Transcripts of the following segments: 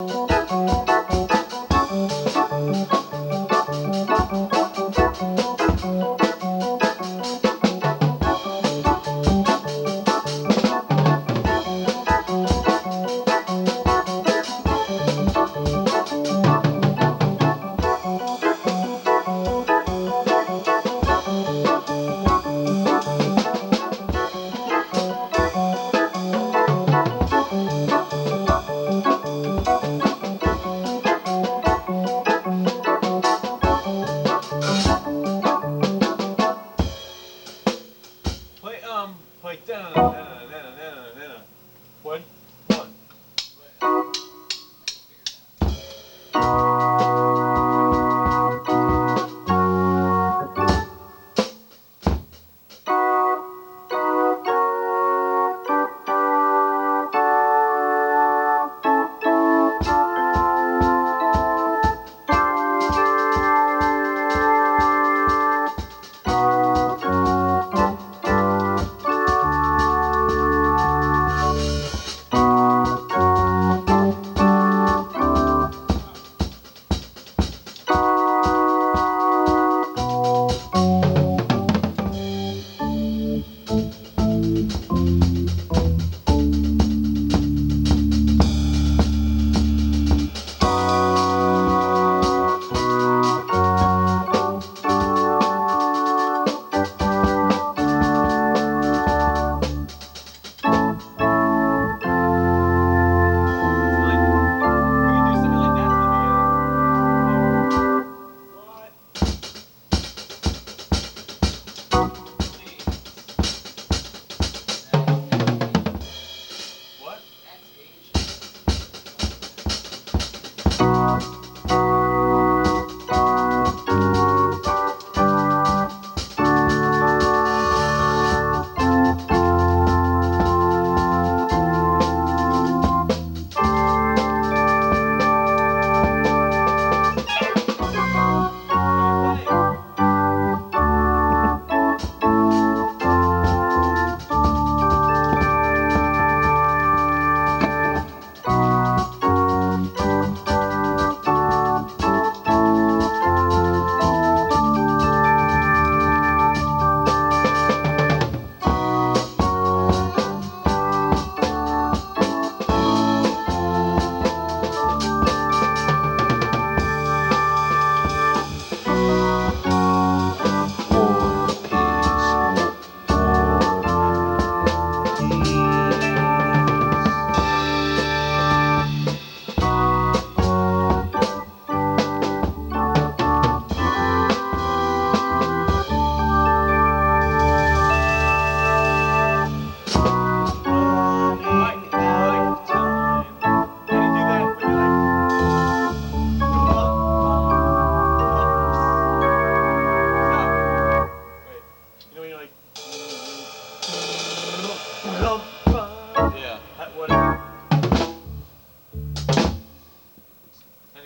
Play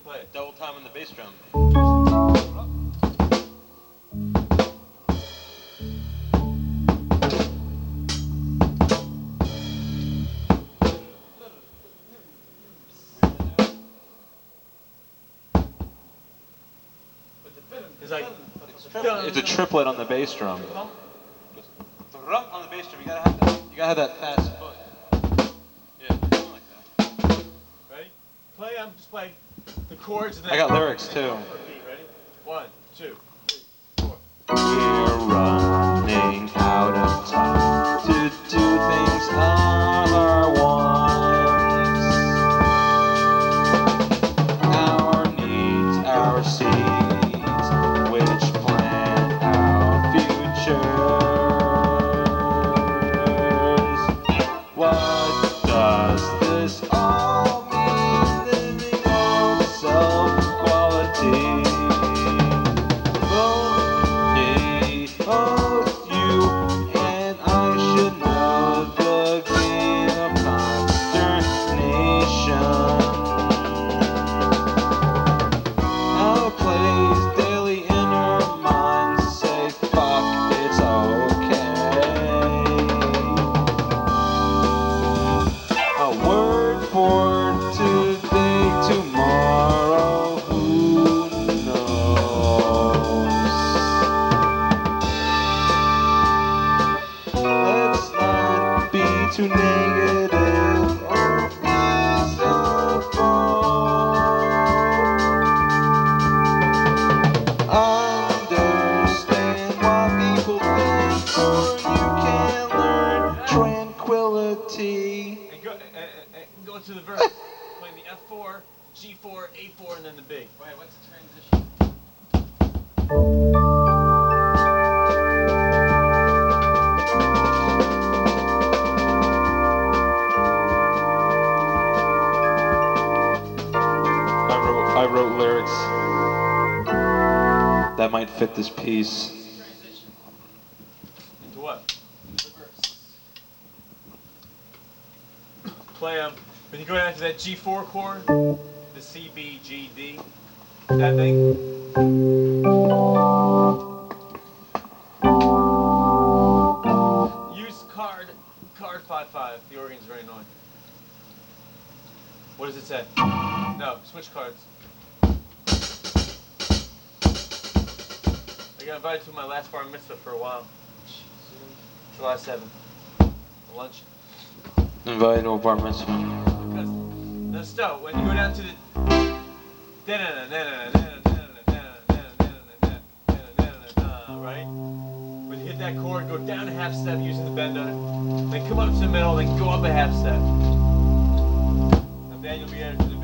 you play it? Double time on the bass drum. It's like. It's a triplet on the bass drum. On the bass drum, you gotta have that. You gotta have that fast foot. Yeah, something like that. Ready? Play. Um. Just play the chords and then. I got lyrics too. Ready? One, two, three, four. We're running fit this piece. Into what? Play um when you go down to that G4 chord, the C, B, G, D, that thing. Use card card five five. The organ's very annoying. What does it say? No, switch cards. I got invited to my last bar mitzvah for a while. July 7th. Lunch. Invite to a bar mitzvah. Because no stop when you go down to the right when you hit that chord go down a half step using the bend on it then come up to the middle then go up a half step and then you'll be able to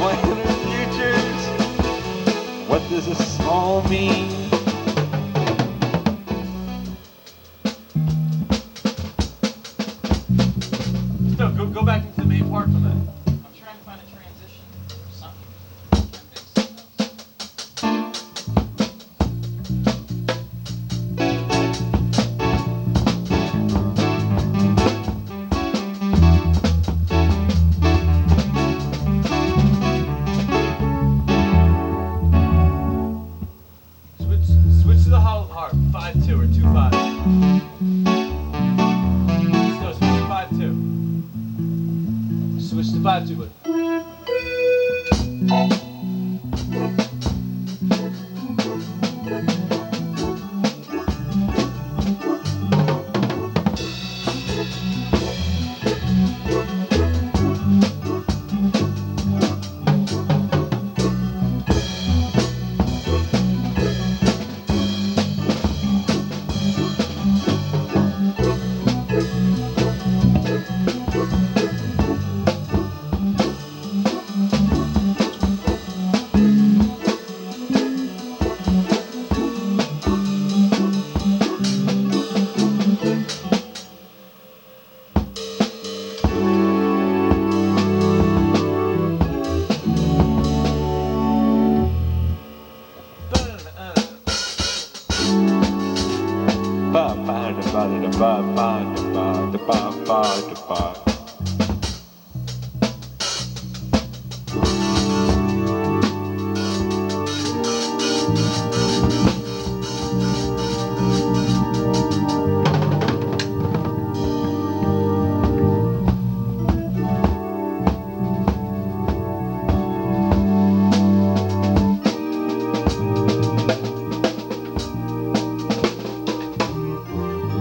planner futures. What does this all mean?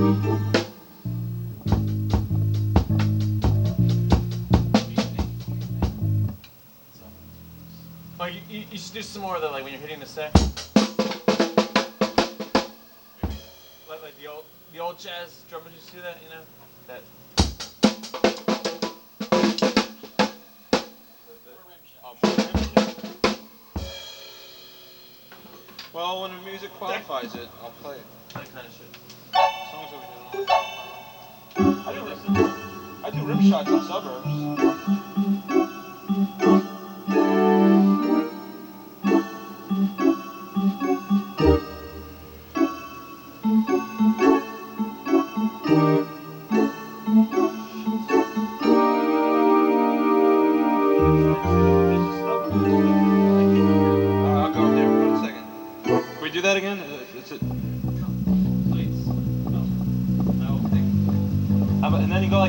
Oh, you, you, you should do some more of that, like when you're hitting the snare. Like, like the old the old jazz drummers used to do that, you know? That. Well, when the music qualifies it, I'll play it. That kind of shit. Songs listen. I do rim shots in suburbs.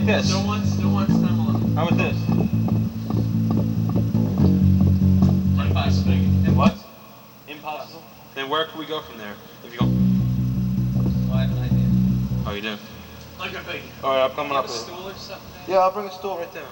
Like this. Still once, still once, time alone. How about this? Impossible. And what? Impossible. Then where can we go from there? If you go. Well, I have an idea. Oh, you do. Like a big. All right, I'm coming up a stool or something? Yeah, I'll bring a stool right there.